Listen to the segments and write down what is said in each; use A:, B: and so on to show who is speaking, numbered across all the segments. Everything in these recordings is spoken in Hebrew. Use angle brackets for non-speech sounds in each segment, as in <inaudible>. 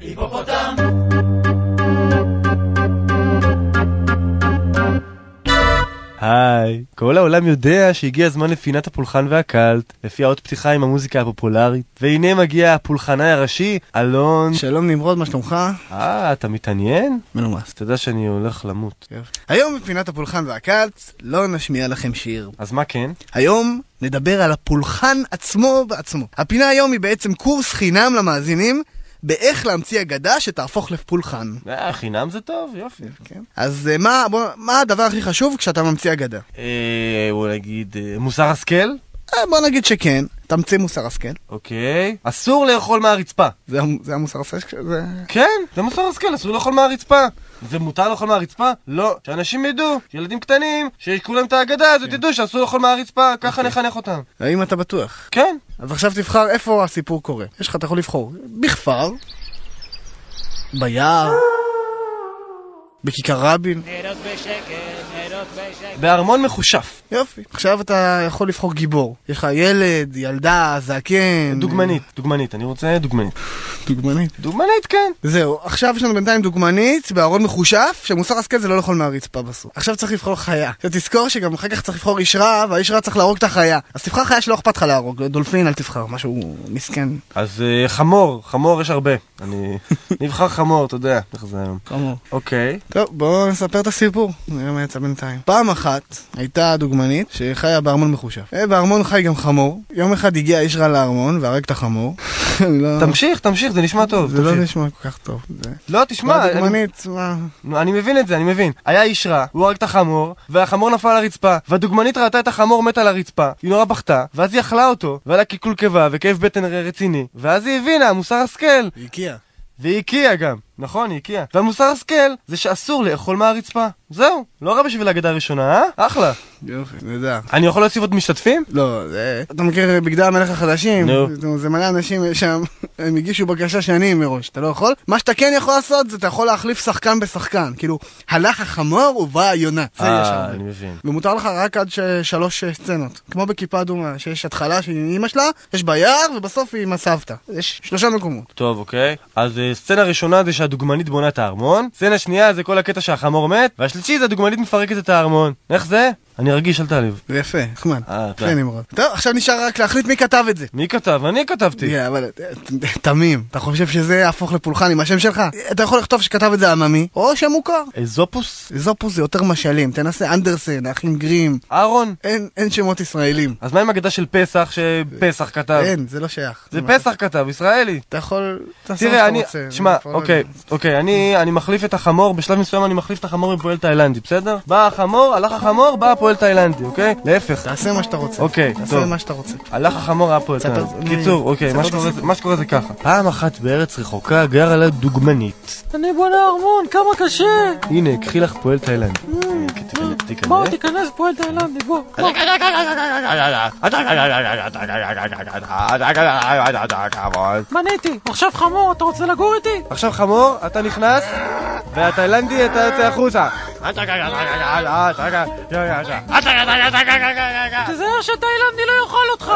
A: היפופוטם!
B: היי, כל העולם יודע שהגיע הזמן לפינת הפולחן והקלט, לפי האות פתיחה עם המוזיקה הפופולרית. והנה מגיע הפולחנאי הראשי, אלון...
C: שלום נמרוד, מה שלומך?
B: אה, אתה מתעניין?
C: מנומס.
B: אתה יודע שאני הולך למות.
C: היום בפינת הפולחן והקלט לא נשמיע לכם שיר.
B: אז מה כן?
C: היום נדבר על הפולחן עצמו בעצמו. הפינה היום היא בעצם קורס חינם למאזינים באיך להמציא אגדה שתהפוך לפולחן.
B: אה, חינם זה טוב, יופי.
C: כן. אז אה, מה, בוא, מה הדבר הכי חשוב כשאתה ממציא אגדה?
B: אה, בוא נגיד, אה, מוסר השכל?
C: אה, בוא נגיד שכן, תמציא מוסר השכל.
B: אוקיי. אסור לאכול מהרצפה.
C: זה, זה המוסר השכל? זה...
B: כן, זה מוסר השכל, אסור לאכול מהרצפה. ומותר לאכול מהרצפה? לא. שאנשים ידעו, ילדים קטנים, שיקחו להם את האגדה הזאת, ידעו שאסור לאכול מהרצפה, ככה נחנך אותם.
C: האם אתה בטוח?
B: כן.
C: אז עכשיו תבחר איפה הסיפור קורה. יש לך, אתה יכול לבחור. בכפר, ביער, בכיכר רבין.
B: בארמון מחושף.
C: יופי. עכשיו אתה יכול לבחור גיבור. יש לך ילד, ילדה, זקן.
B: דוגמנית, דוגמנית, אני רוצה דוגמנית.
C: דוגמנית.
B: דוגמנית, כן.
C: זהו, עכשיו יש לנו בינתיים דוגמנית בארון מחושף, שמוסר השכל זה לא לאכול מהרצפה בסוף. עכשיו צריך לבחור חיה. תזכור שגם אחר כך צריך לבחור איש רע, והאיש רע צריך להרוג את החיה. אז תבחר חיה שלא אכפת לך להרוג, דולפין אל תבחר, משהו מסכן.
B: אז אה, חמור, חמור יש הרבה. אני <laughs> אבחר חמור, אתה יודע איך זה היום.
C: כמובן.
B: אוקיי.
C: טוב, בואו נספר את הסיפור, נראה מה יצא בינתיים. פעם אחת הייתה דוגמנית שחיה בארמון מחושף. אה, בארמון חי גם חמור. יום אחד הגיע איש רע לארמון והרג את החמור. <laughs> לא-
B: תמשיך, תמשיך, זה נשמע טוב.
C: זה לא. נשמע כל כך טוב.
B: לא, תשמע, אני-
C: דוגמנית, מה?
B: אני מבין את זה, אני מבין. היה איש רע, הוא הרג את החמור, והחמור נפל על הרצפה, והדוגמנית ראתה את החמור מת על הרצפה, היא נורא בכתה, ואז היא אכלה אותו, והיה לה קלקול קיבה וכאב בטן רציני, ואז היא הבינה, מוסר השכל,
C: הגיע.
B: והיא הקיאה גם, נכון, היא הקיאה. והמוסר השכל זה שאסור לאכול מהרצפה. זהו, לא רע בשביל האגדה הראשונה, אה? אחלה.
C: יופי, נהדר.
B: אני יכול להוסיף עוד משתתפים?
C: לא, זה... אתה מכיר בגדי המלך החדשים?
B: נו.
C: זה- מלא אנשים שם, <laughs> הם הגישו בקשה שנים מראש, אתה לא יכול? מה שאתה כן יכול לעשות זה אתה יכול להחליף שחקן בשחקן. כאילו, הלך החמור ובאה היונה. זה יש
B: אה. אני מבין.
C: ומותר לך רק עד שלוש אה, סצנות. כמו בכיפה אדומה, שיש התחלה עם אמא שלה, יש ביער, ובסוף היא עם הסבתא. יש שלושה מקומות.
B: טוב, אוקיי. אז אה, סצנה ראשונה זה שהדוגמנית בונה את הארמון, סצנה שנייה זה כל הקטע שהחמור מת, והשלישי זה הדוגמנית מפרקת את הארמון. איך זה? אני רגיש, אל תעליב.
C: זה יפה, נחמד.
B: אה,
C: יפה. נמרוד. טוב, עכשיו נשאר רק להחליט מי כתב את זה.
B: מי כתב? אני כתבתי.
C: יא, אבל אה, תמים, אתה חושב שזה יהפוך לפולחן עם השם שלך? אתה יכול לכתוב שכתב את זה עממי, או שם מוכר.
B: אזופוס?
C: זופוס זה יותר משלים, תנסה אנדרסן, האחים גרים,
B: אהרון?
C: אין, שמות ישראלים.
B: אז מה עם אגדה של פסח שפסח כתב?
C: אין, זה לא שייך.
B: זה פסח כתב, ישראלי.
C: אתה יכול...
B: תראה, אני... שמע, אוקיי. אוקיי, אני אני מחליף את החמור, בשלב מסוים אני מחליף את החמור עם פועל תאילנדי, בסדר? בא החמור, הלך החמור, בא הפועל תאילנדי, אוקיי? להפך.
C: תעשה מה שאתה רוצה.
B: אוקיי,
C: תעשה
B: טוב.
C: מה שאתה רוצה.
B: הלך החמור היה פועל
C: ספר-
B: תאילנדי. קיצור, אוקיי, מה שקורה זה-
C: הסיפור.
B: מה שקורה זה ככה. פעם אחת בארץ רחוקה גרה לה דוגמנית.
D: אני בונה ארמון, כמה קשה!
B: הנה, קחי לך פועל תאילנדי. תיכנס.
D: בוא, תיכנס פועל תאילנדי, בוא. בניתי, עכשיו חמור, אתה רוצה לגור איתי?
B: עכשיו חמור, אתה נכנס, והתאילנדי אתה יוצא החוצה.
D: תיזהר שתאילנדי לא יאכל אותך!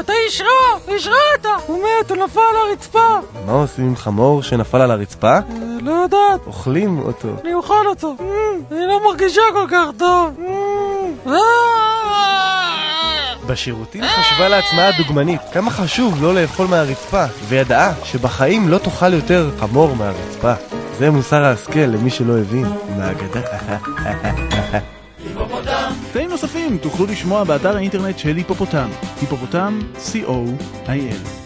D: אתה איש רע! איש רע אתה! הוא מת, הוא נפל על הרצפה!
B: מה עושים עם חמור שנפל על הרצפה?
D: אה, לא יודעת,
B: אוכלים אותו.
D: אני אוכל אותו. Mm, אני לא מרגישה כל כך טוב. Mm. אה!
B: בשירותים חשבה לעצמה הדוגמנית כמה חשוב לא לאכול מהרצפה, וידעה שבחיים לא תאכל יותר חמור מהרצפה. זה מוסר ההשכל למי שלא הבין מהאגדה.
E: קטעים נוספים תוכלו לשמוע באתר האינטרנט של היפופוטם, היפופוטם, co.il